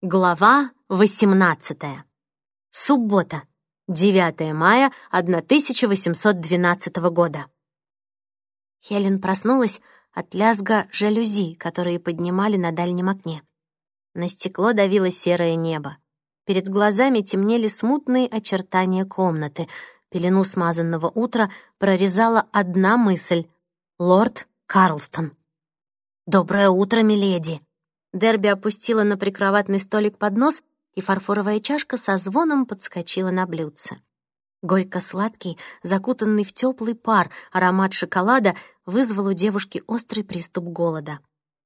Глава 18. Суббота. 9 мая 1812 года. Хелен проснулась от лязга жалюзи, которые поднимали на дальнем окне. На стекло давило серое небо. Перед глазами темнели смутные очертания комнаты. Пелену смазанного утра прорезала одна мысль — лорд Карлстон. «Доброе утро, миледи!» Дерби опустила на прикроватный столик поднос, и фарфоровая чашка со звоном подскочила на блюдце. Горько-сладкий, закутанный в теплый пар аромат шоколада вызвал у девушки острый приступ голода.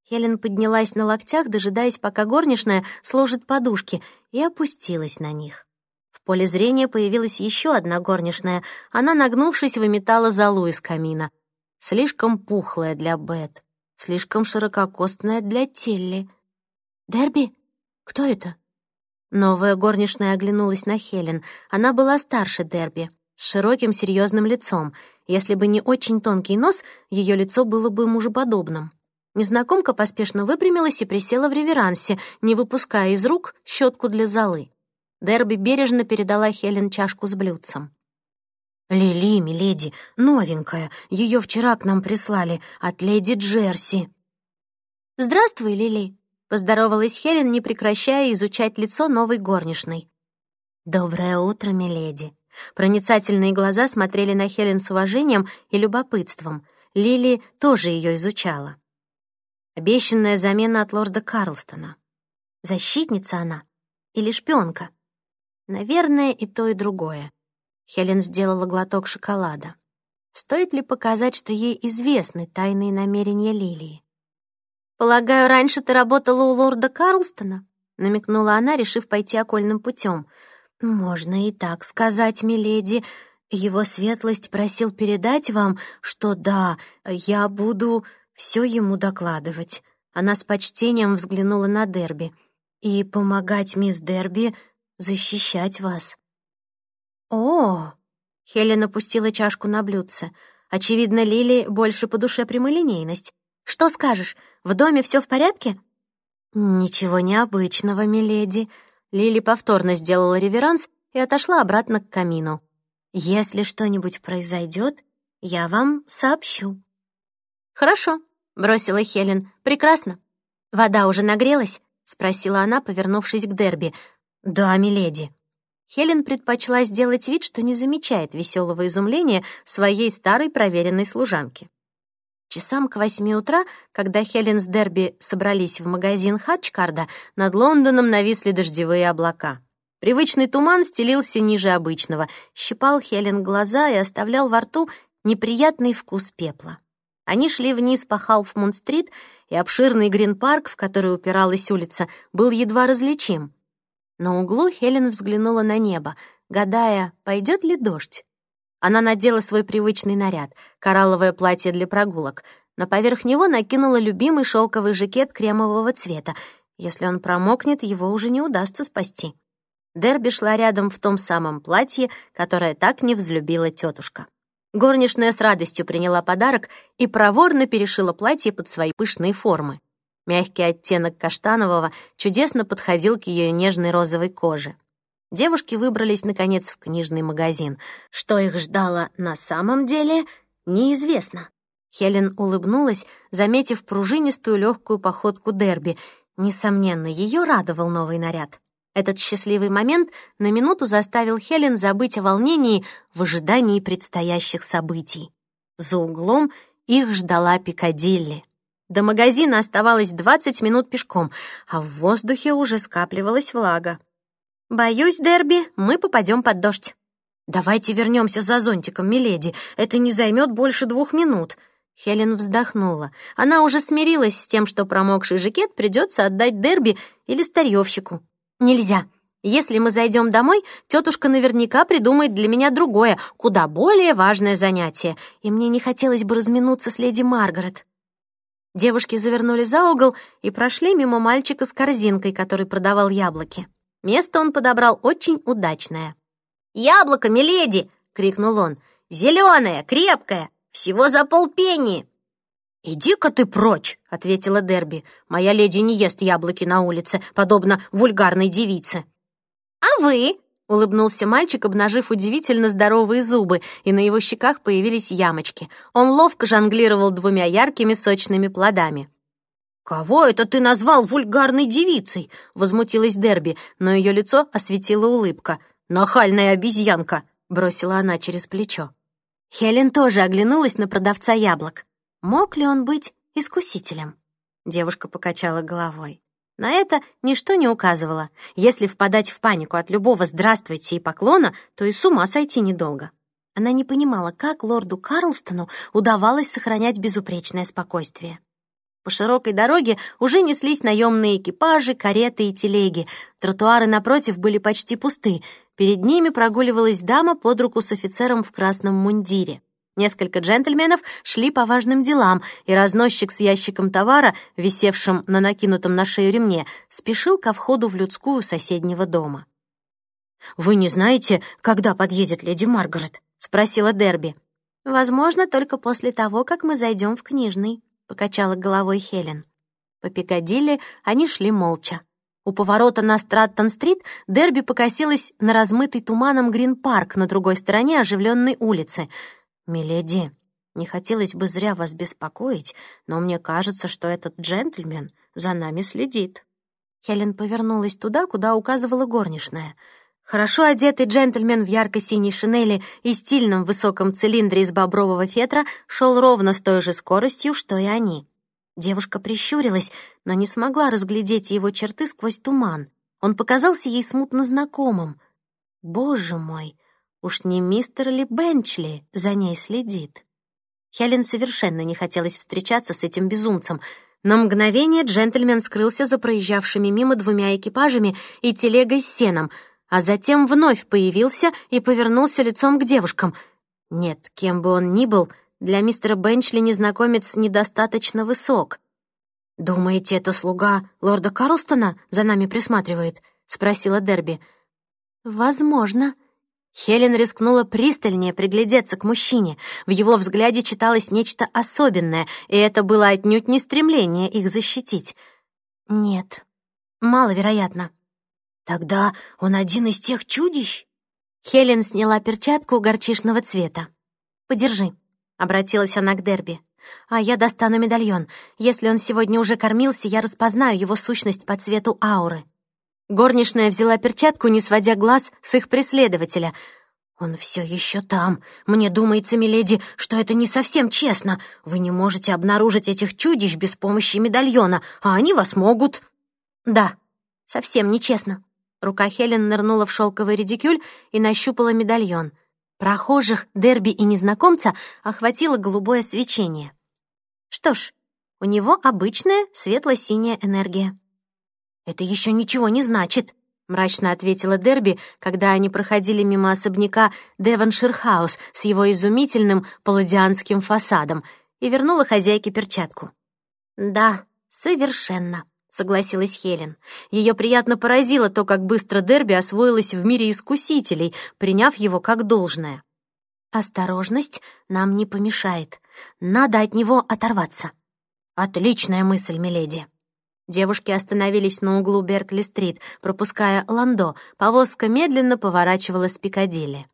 Хелен поднялась на локтях, дожидаясь, пока горничная сложит подушки, и опустилась на них. В поле зрения появилась еще одна горничная. Она, нагнувшись, выметала золу из камина. Слишком пухлая для Бет слишком ширококостная для Телли. «Дерби? Кто это?» Новая горничная оглянулась на Хелен. Она была старше Дерби, с широким серьезным лицом. Если бы не очень тонкий нос, ее лицо было бы мужеподобным. Незнакомка поспешно выпрямилась и присела в реверансе, не выпуская из рук щетку для золы. Дерби бережно передала Хелен чашку с блюдцем. «Лили, миледи, новенькая. Ее вчера к нам прислали от леди Джерси». «Здравствуй, Лили», — поздоровалась Хелен, не прекращая изучать лицо новой горничной. «Доброе утро, миледи». Проницательные глаза смотрели на Хелен с уважением и любопытством. Лили тоже ее изучала. Обещанная замена от лорда Карлстона. Защитница она или шпионка? Наверное, и то, и другое. Хелен сделала глоток шоколада. Стоит ли показать, что ей известны тайные намерения Лилии? «Полагаю, раньше ты работала у лорда Карлстона?» — намекнула она, решив пойти окольным путем. «Можно и так сказать, миледи. Его светлость просил передать вам, что да, я буду все ему докладывать». Она с почтением взглянула на Дерби. «И помогать мисс Дерби защищать вас». «О!» — Хелен опустила чашку на блюдце. «Очевидно, Лили больше по душе прямолинейность. Что скажешь, в доме все в порядке?» «Ничего необычного, миледи». Лили повторно сделала реверанс и отошла обратно к камину. «Если что-нибудь произойдет, я вам сообщу». «Хорошо», — бросила Хелен. «Прекрасно. Вода уже нагрелась?» — спросила она, повернувшись к Дерби. «Да, миледи». Хелен предпочла сделать вид, что не замечает веселого изумления своей старой проверенной служанки. Часам к восьми утра, когда Хелен с Дерби собрались в магазин Хатчкарда, над Лондоном нависли дождевые облака. Привычный туман стелился ниже обычного, щипал Хелен глаза и оставлял во рту неприятный вкус пепла. Они шли вниз по Халфмунд-стрит, и обширный Грин-парк, в который упиралась улица, был едва различим. На углу Хелен взглянула на небо, гадая, пойдет ли дождь. Она надела свой привычный наряд — коралловое платье для прогулок. но поверх него накинула любимый шелковый жакет кремового цвета. Если он промокнет, его уже не удастся спасти. Дерби шла рядом в том самом платье, которое так не взлюбила тетушка. Горничная с радостью приняла подарок и проворно перешила платье под свои пышные формы. Мягкий оттенок каштанового чудесно подходил к ее нежной розовой коже. Девушки выбрались, наконец, в книжный магазин. Что их ждало на самом деле, неизвестно. Хелен улыбнулась, заметив пружинистую легкую походку Дерби. Несомненно, ее радовал новый наряд. Этот счастливый момент на минуту заставил Хелен забыть о волнении в ожидании предстоящих событий. За углом их ждала Пикадилли. До магазина оставалось 20 минут пешком, а в воздухе уже скапливалась влага. «Боюсь, Дерби, мы попадем под дождь». «Давайте вернемся за зонтиком, миледи. Это не займет больше двух минут». Хелен вздохнула. Она уже смирилась с тем, что промокший жакет придется отдать Дерби или старьевщику. «Нельзя. Если мы зайдем домой, тетушка наверняка придумает для меня другое, куда более важное занятие, и мне не хотелось бы разминуться с леди Маргарет». Девушки завернули за угол и прошли мимо мальчика с корзинкой, который продавал яблоки. Место он подобрал очень удачное. «Яблоко, миледи!» — крикнул он. «Зеленое, крепкое, всего за полпенни!» «Иди-ка ты прочь!» — ответила Дерби. «Моя леди не ест яблоки на улице, подобно вульгарной девице». «А вы?» — улыбнулся мальчик, обнажив удивительно здоровые зубы, и на его щеках появились ямочки. Он ловко жонглировал двумя яркими сочными плодами. «Кого это ты назвал вульгарной девицей?» — возмутилась Дерби, но ее лицо осветила улыбка. «Нахальная обезьянка!» — бросила она через плечо. Хелен тоже оглянулась на продавца яблок. Мог ли он быть искусителем? Девушка покачала головой. На это ничто не указывало. Если впадать в панику от любого «здравствуйте» и поклона, то и с ума сойти недолго. Она не понимала, как лорду Карлстону удавалось сохранять безупречное спокойствие. По широкой дороге уже неслись наемные экипажи, кареты и телеги. Тротуары напротив были почти пусты. Перед ними прогуливалась дама под руку с офицером в красном мундире. Несколько джентльменов шли по важным делам, и разносчик с ящиком товара, висевшим на накинутом на шею ремне, спешил ко входу в людскую соседнего дома. «Вы не знаете, когда подъедет леди Маргарет?» — спросила Дерби. «Возможно, только после того, как мы зайдем в книжный», — покачала головой Хелен. По Пикадилли они шли молча. У поворота на Страттон-стрит Дерби покосилась на размытый туманом Грин-парк на другой стороне оживленной улицы — «Миледи, не хотелось бы зря вас беспокоить, но мне кажется, что этот джентльмен за нами следит». Хелен повернулась туда, куда указывала горничная. Хорошо одетый джентльмен в ярко-синей шинели и стильном высоком цилиндре из бобрового фетра шел ровно с той же скоростью, что и они. Девушка прищурилась, но не смогла разглядеть его черты сквозь туман. Он показался ей смутно знакомым. «Боже мой!» Уж не мистер ли Бенчли за ней следит? Хелен совершенно не хотелось встречаться с этим безумцем. На мгновение джентльмен скрылся за проезжавшими мимо двумя экипажами и телегой с сеном, а затем вновь появился и повернулся лицом к девушкам. Нет, кем бы он ни был, для мистера Бенчли незнакомец недостаточно высок. «Думаете, это слуга лорда Карлстона за нами присматривает?» — спросила Дерби. «Возможно», Хелен рискнула пристальнее приглядеться к мужчине. В его взгляде читалось нечто особенное, и это было отнюдь не стремление их защитить. Нет, маловероятно. Тогда он один из тех чудищ? Хелен сняла перчатку горчишного цвета. «Подержи», — обратилась она к Дерби. «А я достану медальон. Если он сегодня уже кормился, я распознаю его сущность по цвету ауры». Горничная взяла перчатку, не сводя глаз с их преследователя. «Он все еще там. Мне думается, миледи, что это не совсем честно. Вы не можете обнаружить этих чудищ без помощи медальона, а они вас могут». «Да, совсем нечестно». Рука Хелен нырнула в шелковый редикюль и нащупала медальон. Прохожих, дерби и незнакомца охватило голубое свечение. Что ж, у него обычная светло-синяя энергия. «Это еще ничего не значит», — мрачно ответила Дерби, когда они проходили мимо особняка Девоншир-хаус с его изумительным палладианским фасадом и вернула хозяйке перчатку. «Да, совершенно», — согласилась Хелен. Ее приятно поразило то, как быстро Дерби освоилась в мире искусителей, приняв его как должное. «Осторожность нам не помешает. Надо от него оторваться». «Отличная мысль, миледи», Девушки остановились на углу Беркли-стрит, пропуская Ландо. Повозка медленно поворачивала с Пикадилли.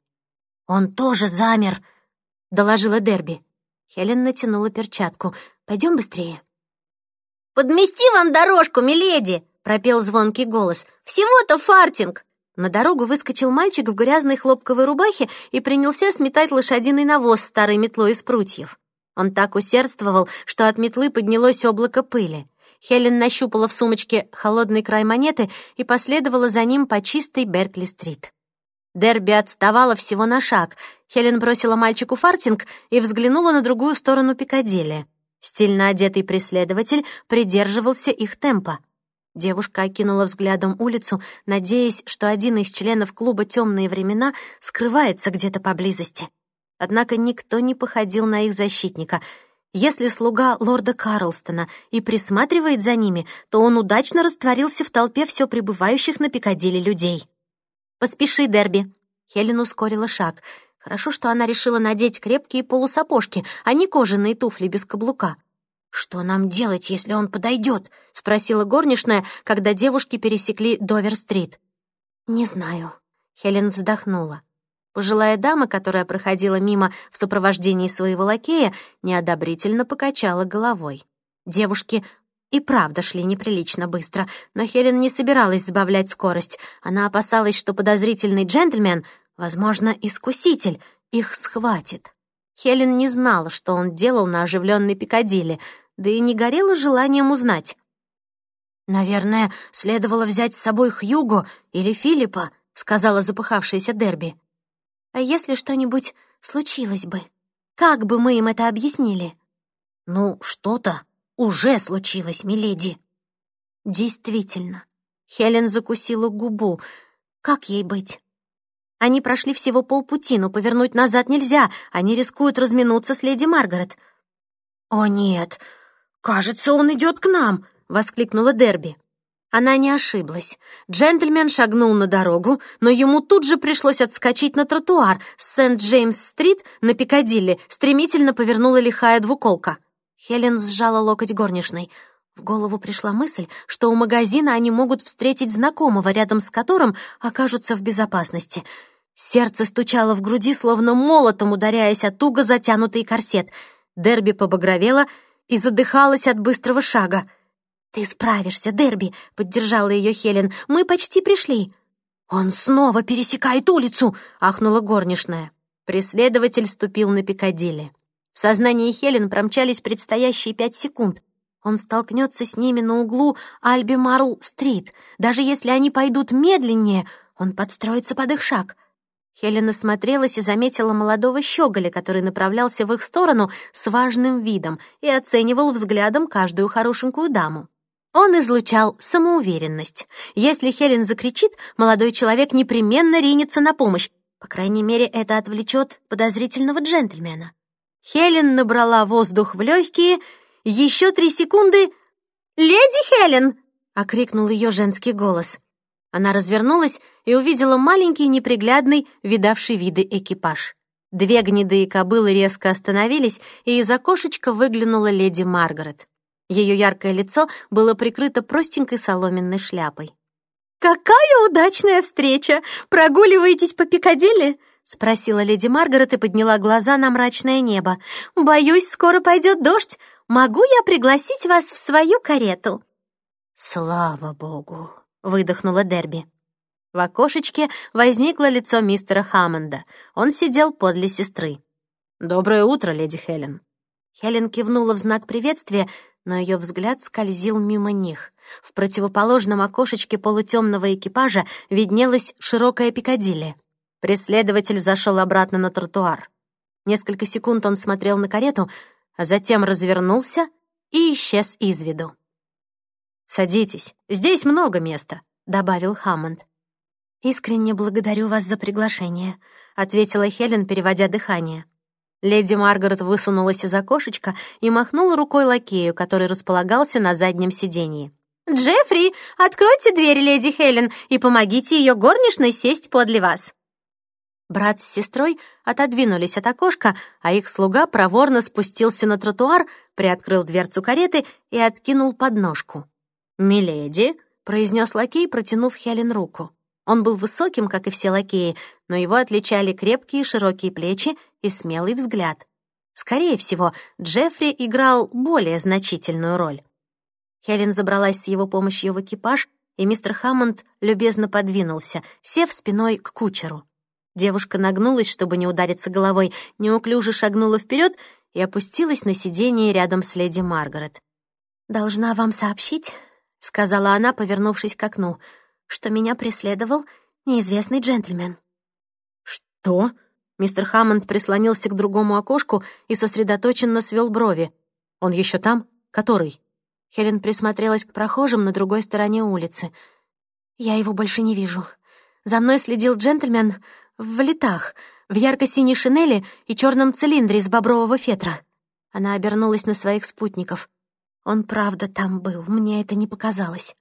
«Он тоже замер!» — доложила Дерби. Хелен натянула перчатку. «Пойдем быстрее». «Подмести вам дорожку, миледи!» — пропел звонкий голос. «Всего-то фартинг!» На дорогу выскочил мальчик в грязной хлопковой рубахе и принялся сметать лошадиный навоз старой метлой из прутьев. Он так усердствовал, что от метлы поднялось облако пыли. Хелен нащупала в сумочке холодный край монеты и последовала за ним по чистой Беркли-стрит. Дерби отставала всего на шаг. Хелен бросила мальчику фартинг и взглянула на другую сторону Пикадилли. Стильно одетый преследователь придерживался их темпа. Девушка окинула взглядом улицу, надеясь, что один из членов клуба «Темные времена» скрывается где-то поблизости. Однако никто не походил на их защитника — если слуга лорда Карлстона и присматривает за ними, то он удачно растворился в толпе все прибывающих на Пикадилли людей. «Поспеши, Дерби!» Хелен ускорила шаг. Хорошо, что она решила надеть крепкие полусапожки, а не кожаные туфли без каблука. «Что нам делать, если он подойдет?» — спросила горничная, когда девушки пересекли Довер-стрит. «Не знаю», — Хелен вздохнула. Пожилая дама, которая проходила мимо в сопровождении своего лакея, неодобрительно покачала головой. Девушки и правда шли неприлично быстро, но Хелен не собиралась сбавлять скорость. Она опасалась, что подозрительный джентльмен, возможно, искуситель, их схватит. Хелен не знала, что он делал на оживленной Пикадилли, да и не горела желанием узнать. «Наверное, следовало взять с собой Хьюго или Филиппа», — сказала запыхавшаяся Дерби. «А если что-нибудь случилось бы? Как бы мы им это объяснили?» «Ну, что-то уже случилось, миледи». «Действительно». Хелен закусила губу. «Как ей быть?» Они прошли всего полпути, но повернуть назад нельзя. Они рискуют разминуться с леди Маргарет. «О, нет! Кажется, он идет к нам!» — воскликнула Дерби. Она не ошиблась. Джентльмен шагнул на дорогу, но ему тут же пришлось отскочить на тротуар. Сент-Джеймс-стрит на Пикадилли стремительно повернула лихая двуколка. Хелен сжала локоть горничной. В голову пришла мысль, что у магазина они могут встретить знакомого, рядом с которым окажутся в безопасности. Сердце стучало в груди, словно молотом ударяясь о туго затянутый корсет. Дерби побагровела и задыхалась от быстрого шага. «Ты справишься, Дерби», — поддержала ее Хелен. «Мы почти пришли». «Он снова пересекает улицу!» — ахнула горничная. Преследователь ступил на Пикадилли. В сознании Хелен промчались предстоящие пять секунд. Он столкнется с ними на углу Альби-Марл-стрит. Даже если они пойдут медленнее, он подстроится под их шаг. Хелен осмотрелась и заметила молодого щеголя, который направлялся в их сторону с важным видом и оценивал взглядом каждую хорошенькую даму. Он излучал самоуверенность. Если Хелен закричит, молодой человек непременно ринется на помощь. По крайней мере, это отвлечет подозрительного джентльмена. Хелен набрала воздух в легкие. Еще три секунды. «Леди Хелен!» — окрикнул ее женский голос. Она развернулась и увидела маленький, неприглядный, видавший виды экипаж. Две гнедые кобылы резко остановились, и из окошечка выглянула леди Маргарет. Ее яркое лицо было прикрыто простенькой соломенной шляпой. «Какая удачная встреча! Прогуливаетесь по Пикадилли?» — спросила леди Маргарет и подняла глаза на мрачное небо. «Боюсь, скоро пойдет дождь. Могу я пригласить вас в свою карету?» «Слава богу!» — выдохнула Дерби. В окошечке возникло лицо мистера Хаммонда. Он сидел подле сестры. «Доброе утро, леди Хелен». Хелен кивнула в знак приветствия, но ее взгляд скользил мимо них. В противоположном окошечке полутемного экипажа виднелась широкая Пикадилли. Преследователь зашел обратно на тротуар. Несколько секунд он смотрел на карету, а затем развернулся и исчез из виду. «Садитесь, здесь много места», — добавил Хаммонд. «Искренне благодарю вас за приглашение», — ответила Хелен, переводя дыхание. Леди Маргарет высунулась из окошечка и махнула рукой лакею, который располагался на заднем сиденье. «Джеффри, откройте дверь, леди Хелен, и помогите ее горничной сесть подле вас». Брат с сестрой отодвинулись от окошка, а их слуга проворно спустился на тротуар, приоткрыл дверцу кареты и откинул подножку. «Миледи», — произнес лакей, протянув Хелен руку. Он был высоким, как и все лакеи, но его отличали крепкие широкие плечи и смелый взгляд. Скорее всего, Джеффри играл более значительную роль. Хелен забралась с его помощью в экипаж, и мистер Хаммонд любезно подвинулся, сев спиной к кучеру. Девушка нагнулась, чтобы не удариться головой, неуклюже шагнула вперед и опустилась на сиденье рядом с леди Маргарет. «Должна вам сообщить», — сказала она, повернувшись к окну, «что меня преследовал неизвестный джентльмен». «Что?» Мистер Хаммонд прислонился к другому окошку и сосредоточенно свел брови. «Он еще там? Который?» Хелен присмотрелась к прохожим на другой стороне улицы. «Я его больше не вижу. За мной следил джентльмен в летах, в ярко-синей шинели и черном цилиндре из бобрового фетра. Она обернулась на своих спутников. Он правда там был, мне это не показалось.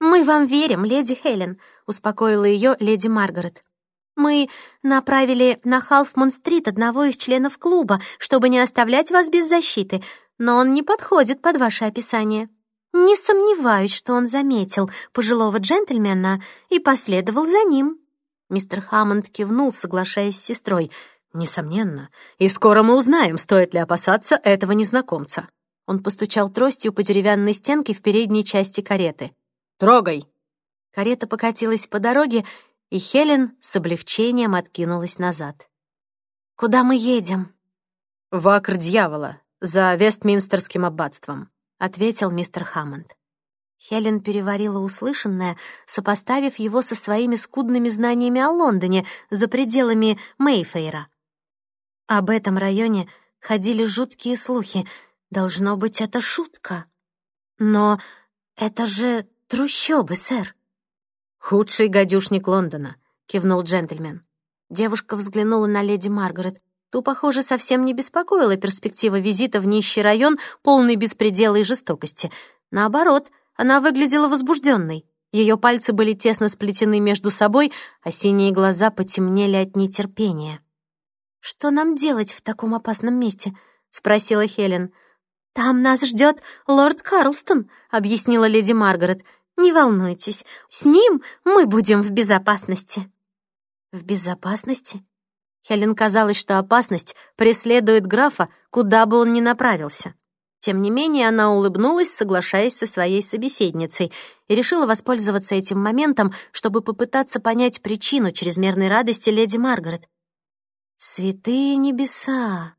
«Мы вам верим, леди Хелен», — успокоила ее леди Маргарет. «Мы направили на Халфмун-стрит одного из членов клуба, чтобы не оставлять вас без защиты, но он не подходит под ваше описание. Не сомневаюсь, что он заметил пожилого джентльмена и последовал за ним». Мистер Хаммонд кивнул, соглашаясь с сестрой. «Несомненно. И скоро мы узнаем, стоит ли опасаться этого незнакомца». Он постучал тростью по деревянной стенке в передней части кареты. «Трогай!» Карета покатилась по дороге, и Хелен с облегчением откинулась назад. «Куда мы едем?» «В Акр Дьявола, за Вестминстерским аббатством», — ответил мистер Хаммонд. Хелен переварила услышанное, сопоставив его со своими скудными знаниями о Лондоне за пределами Мейфейра. Об этом районе ходили жуткие слухи. Должно быть, это шутка. Но это же трущобы, сэр. «Худший гадюшник Лондона», — кивнул джентльмен. Девушка взглянула на леди Маргарет. Ту, похоже, совсем не беспокоила перспектива визита в нищий район, полный беспредела и жестокости. Наоборот, она выглядела возбужденной. Ее пальцы были тесно сплетены между собой, а синие глаза потемнели от нетерпения. «Что нам делать в таком опасном месте?» — спросила Хелен. «Там нас ждет лорд Карлстон», — объяснила леди Маргарет. «Не волнуйтесь, с ним мы будем в безопасности». «В безопасности?» Хелен казалось, что опасность преследует графа, куда бы он ни направился. Тем не менее, она улыбнулась, соглашаясь со своей собеседницей, и решила воспользоваться этим моментом, чтобы попытаться понять причину чрезмерной радости леди Маргарет. Святые небеса!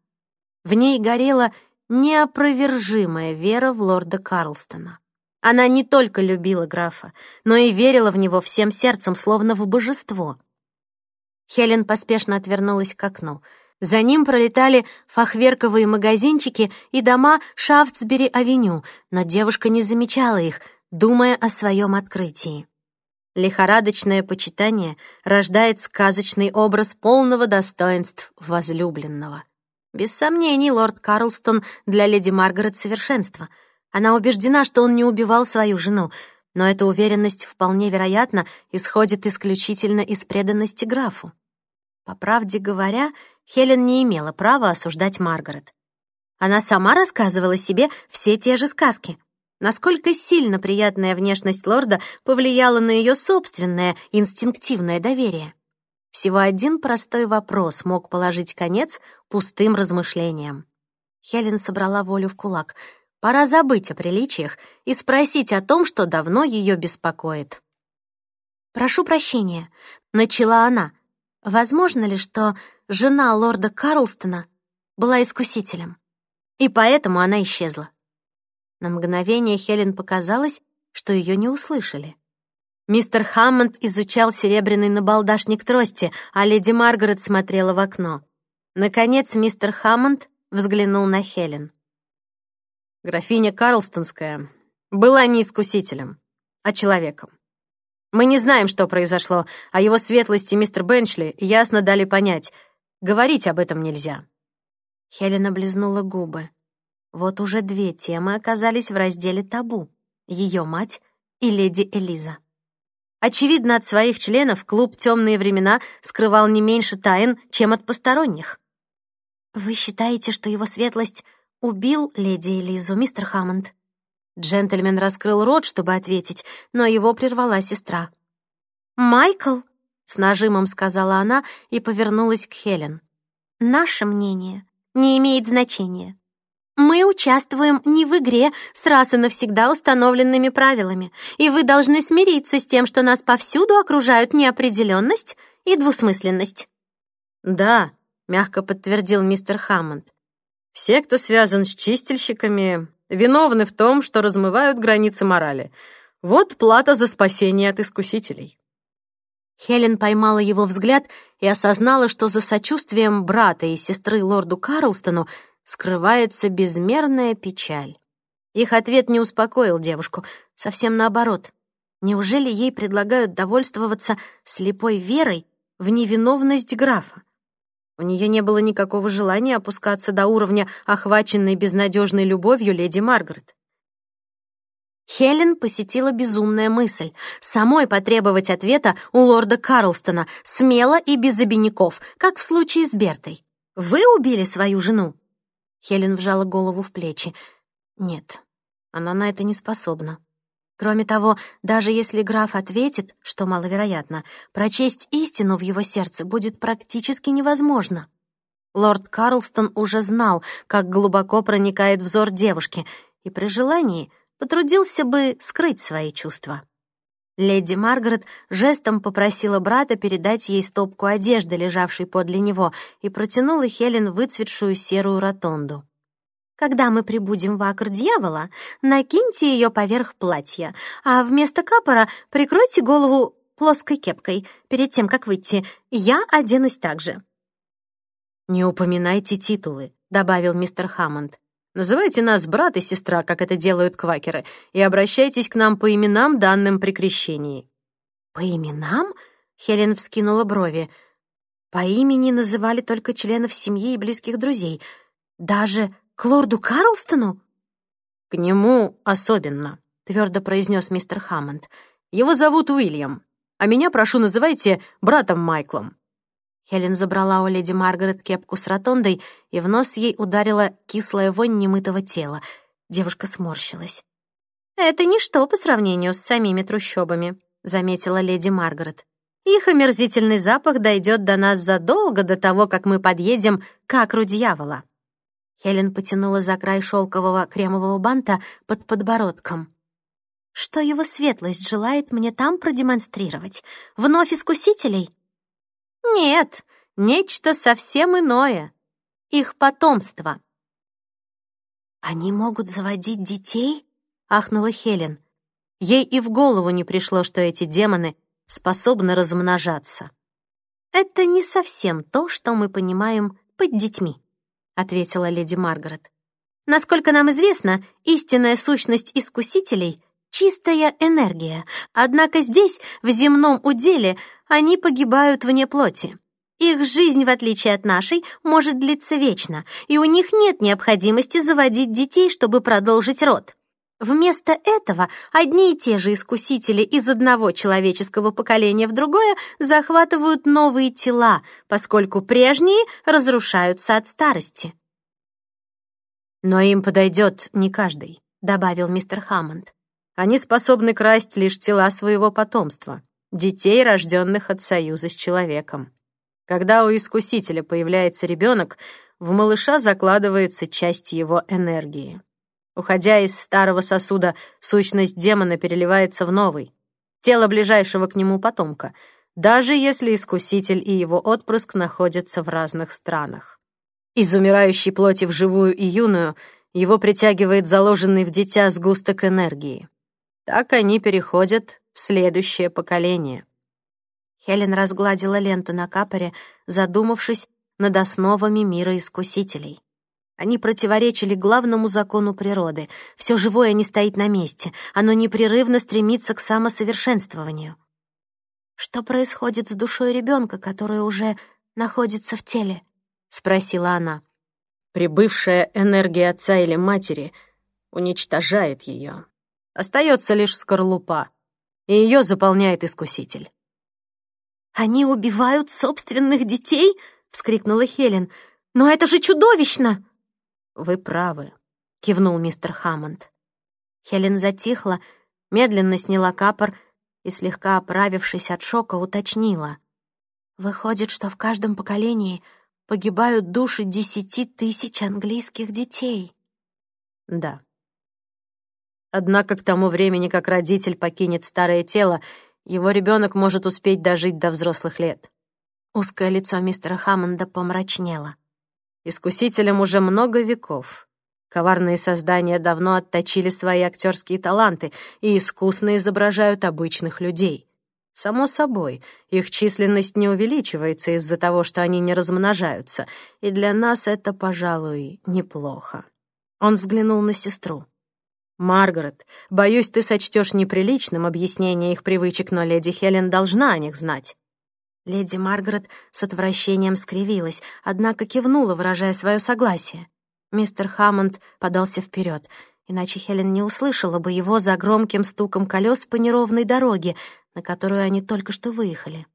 В ней горела неопровержимая вера в лорда Карлстона. Она не только любила графа, но и верила в него всем сердцем, словно в божество. Хелен поспешно отвернулась к окну — за ним пролетали фахверковые магазинчики и дома Шафтсбери-авеню, но девушка не замечала их, думая о своем открытии. Лихорадочное почитание рождает сказочный образ полного достоинств возлюбленного. Без сомнений, лорд Карлстон для леди Маргарет совершенство. Она убеждена, что он не убивал свою жену, но эта уверенность вполне вероятно исходит исключительно из преданности графу. По правде говоря, Хелен не имела права осуждать Маргарет. Она сама рассказывала себе все те же сказки. Насколько сильно приятная внешность лорда повлияла на ее собственное инстинктивное доверие. Всего один простой вопрос мог положить конец пустым размышлениям. Хелен собрала волю в кулак. Пора забыть о приличиях и спросить о том, что давно ее беспокоит. «Прошу прощения», — начала она. «Возможно ли, что жена лорда Карлстона была искусителем, и поэтому она исчезла. На мгновение Хелен показалось, что ее не услышали. Мистер Хаммонд изучал серебряный набалдашник трости, а леди Маргарет смотрела в окно. Наконец мистер Хаммонд взглянул на Хелен. Графиня Карлстонская была не искусителем, а человеком. Мы не знаем, что произошло, а его светлости мистер Бенчли ясно дали понять — Говорить об этом нельзя». Хелен облизнула губы. Вот уже две темы оказались в разделе «Табу» — ее мать и леди Элиза. Очевидно, от своих членов клуб «Темные времена» скрывал не меньше тайн, чем от посторонних. «Вы считаете, что его светлость убил леди Элизу, мистер Хаммонд?» Джентльмен раскрыл рот, чтобы ответить, но его прервала сестра. «Майкл!» с нажимом сказала она и повернулась к Хелен. Наше мнение не имеет значения. Мы участвуем не в игре с раз и навсегда установленными правилами, и вы должны смириться с тем, что нас повсюду окружают неопределенность и двусмысленность. Да, мягко подтвердил мистер Хаммонд. Все, кто связан с чистильщиками, виновны в том, что размывают границы морали. Вот плата за спасение от искусителей. Хелен поймала его взгляд и осознала, что за сочувствием брата и сестры лорду Карлстону скрывается безмерная печаль. Их ответ не успокоил девушку, совсем наоборот. Неужели ей предлагают довольствоваться слепой верой в невиновность графа? У нее не было никакого желания опускаться до уровня охваченной безнадежной любовью леди Маргарет. Хелен посетила безумная мысль — самой потребовать ответа у лорда Карлстона, смело и без обиняков, как в случае с Бертой. «Вы убили свою жену?» Хелен вжала голову в плечи. Нет, она на это не способна. Кроме того, даже если граф ответит, что маловероятно, прочесть истину в его сердце будет практически невозможно. Лорд Карлстон уже знал, как глубоко проникает взор девушки, и при желании потрудился бы скрыть свои чувства. Леди Маргарет жестом попросила брата передать ей стопку одежды, лежавшей подле него, и протянула Хелен выцветшую серую ротонду. «Когда мы прибудем в акр дьявола, накиньте ее поверх платья, а вместо капора прикройте голову плоской кепкой перед тем, как выйти. Я оденусь так же». «Не упоминайте титулы», — добавил мистер Хаммонд. «Называйте нас брат и сестра, как это делают квакеры, и обращайтесь к нам по именам, данным при крещении». «По именам?» — Хелен вскинула брови. «По имени называли только членов семьи и близких друзей. Даже к лорду Карлстону?» «К нему особенно», — твердо произнес мистер Хаммонд. «Его зовут Уильям, а меня, прошу, называйте братом Майклом». Хелен забрала у леди Маргарет кепку с ротондой, и в нос ей ударила кислая вонь немытого тела. Девушка сморщилась. «Это ничто по сравнению с самими трущобами», — заметила леди Маргарет. «Их омерзительный запах дойдет до нас задолго до того, как мы подъедем к акру дьявола». Хелен потянула за край шелкового кремового банта под подбородком. «Что его светлость желает мне там продемонстрировать? Вновь искусителей?» Нет, нечто совсем иное. Их потомство. «Они могут заводить детей?» — ахнула Хелен. Ей и в голову не пришло, что эти демоны способны размножаться. «Это не совсем то, что мы понимаем под детьми», — ответила леди Маргарет. «Насколько нам известно, истинная сущность искусителей — чистая энергия, однако здесь, в земном уделе, они погибают вне плоти. Их жизнь, в отличие от нашей, может длиться вечно, и у них нет необходимости заводить детей, чтобы продолжить род. Вместо этого одни и те же искусители из одного человеческого поколения в другое захватывают новые тела, поскольку прежние разрушаются от старости. «Но им подойдет не каждый», — добавил мистер Хаммонд. «Они способны красть лишь тела своего потомства детей, рожденных от союза с человеком. Когда у искусителя появляется ребенок, в малыша закладывается часть его энергии. Уходя из старого сосуда, сущность демона переливается в новый, тело ближайшего к нему потомка, даже если искуситель и его отпрыск находятся в разных странах. Из умирающей плоти в живую и юную его притягивает заложенный в дитя сгусток энергии. Так они переходят следующее поколение. Хелен разгладила ленту на капоре, задумавшись над основами мира искусителей. Они противоречили главному закону природы. Все живое не стоит на месте, оно непрерывно стремится к самосовершенствованию. «Что происходит с душой ребенка, которая уже находится в теле?» — спросила она. «Прибывшая энергия отца или матери уничтожает ее. Остается лишь скорлупа, и ее заполняет искуситель. «Они убивают собственных детей?» — вскрикнула Хелен. «Но это же чудовищно!» «Вы правы», — кивнул мистер Хаммонд. Хелен затихла, медленно сняла капор и, слегка оправившись от шока, уточнила. «Выходит, что в каждом поколении погибают души десяти тысяч английских детей». «Да», Однако к тому времени, как родитель покинет старое тело, его ребенок может успеть дожить до взрослых лет. Узкое лицо мистера Хаммонда помрачнело. Искусителям уже много веков. Коварные создания давно отточили свои актерские таланты и искусно изображают обычных людей. Само собой, их численность не увеличивается из-за того, что они не размножаются, и для нас это, пожалуй, неплохо. Он взглянул на сестру. «Маргарет, боюсь, ты сочтешь неприличным объяснение их привычек, но леди Хелен должна о них знать». Леди Маргарет с отвращением скривилась, однако кивнула, выражая свое согласие. Мистер Хаммонд подался вперед, иначе Хелен не услышала бы его за громким стуком колес по неровной дороге, на которую они только что выехали.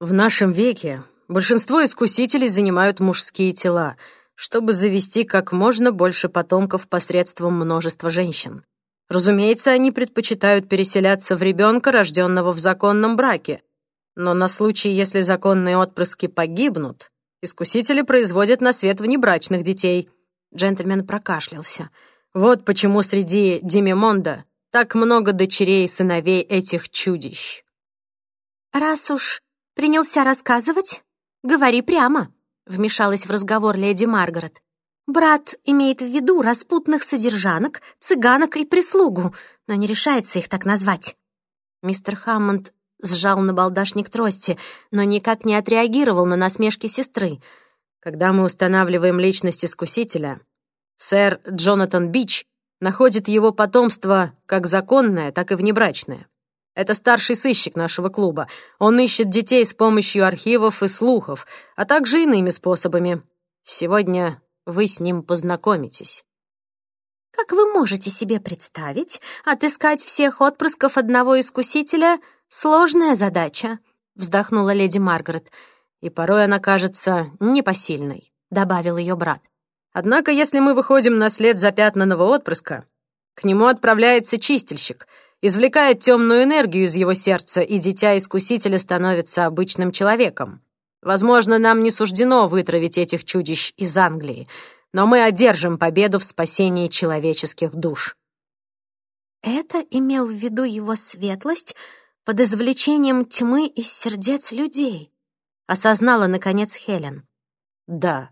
«В нашем веке большинство искусителей занимают мужские тела, чтобы завести как можно больше потомков посредством множества женщин. Разумеется, они предпочитают переселяться в ребенка, рожденного в законном браке. Но на случай, если законные отпрыски погибнут, искусители производят на свет внебрачных детей. Джентльмен прокашлялся. Вот почему среди Димимонда так много дочерей и сыновей этих чудищ. «Раз уж принялся рассказывать, говори прямо», — вмешалась в разговор леди Маргарет. «Брат имеет в виду распутных содержанок, цыганок и прислугу, но не решается их так назвать». Мистер Хаммонд сжал на балдашник трости, но никак не отреагировал на насмешки сестры. Когда мы устанавливаем личность искусителя, сэр Джонатан Бич находит его потомство как законное, так и внебрачное. Это старший сыщик нашего клуба. Он ищет детей с помощью архивов и слухов, а также иными способами. Сегодня вы с ним познакомитесь. Как вы можете себе представить, отыскать всех отпрысков одного искусителя — сложная задача, вздохнула леди Маргарет. И порой она кажется непосильной, добавил ее брат. Однако, если мы выходим на след запятнанного отпрыска, к нему отправляется чистильщик, извлекает темную энергию из его сердца, и дитя искусителя становится обычным человеком. Возможно, нам не суждено вытравить этих чудищ из Англии, но мы одержим победу в спасении человеческих душ. Это имел в виду его светлость под извлечением тьмы из сердец людей, осознала, наконец, Хелен. Да,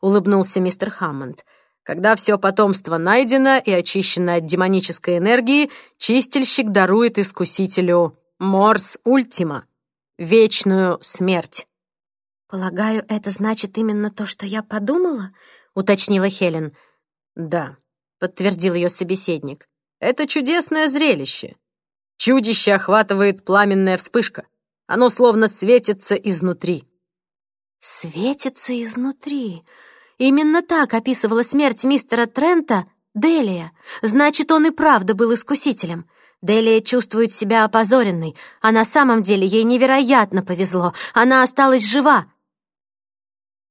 — улыбнулся мистер Хаммонд. «Когда все потомство найдено и очищено от демонической энергии, чистильщик дарует искусителю Морс Ультима — вечную смерть». «Полагаю, это значит именно то, что я подумала?» — уточнила Хелен. «Да», — подтвердил ее собеседник. «Это чудесное зрелище. Чудище охватывает пламенная вспышка. Оно словно светится изнутри». «Светится изнутри», Именно так описывала смерть мистера Трента Делия. Значит, он и правда был искусителем. Делия чувствует себя опозоренной, а на самом деле ей невероятно повезло. Она осталась жива.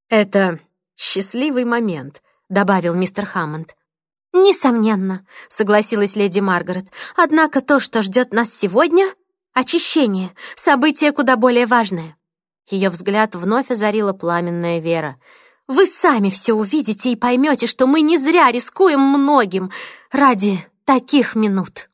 «Это счастливый момент», — добавил мистер Хаммонд. «Несомненно», — согласилась леди Маргарет. «Однако то, что ждет нас сегодня — очищение, событие куда более важное». Ее взгляд вновь озарила пламенная вера — вы сами все увидите и поймете, что мы не зря рискуем многим ради таких минут.